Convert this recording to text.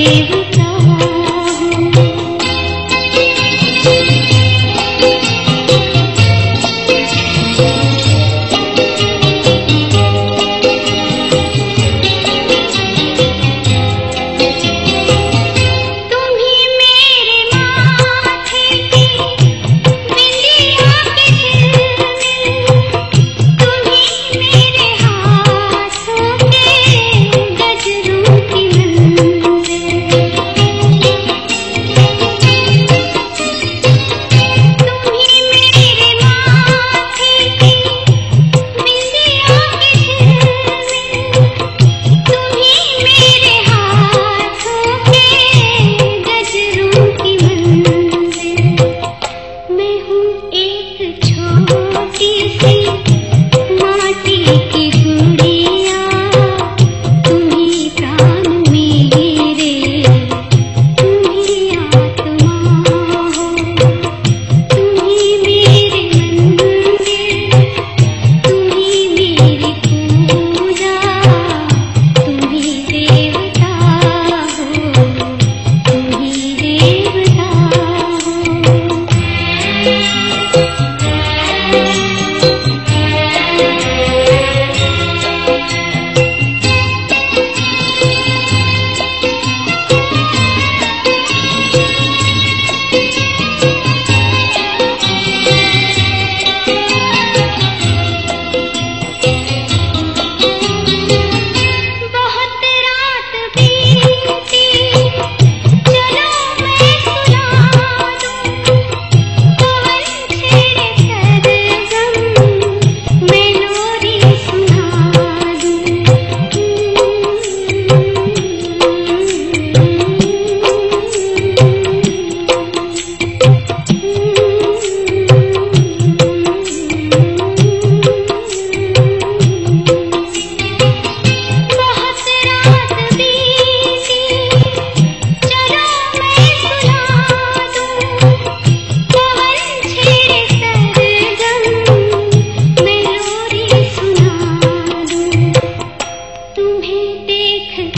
you. देखना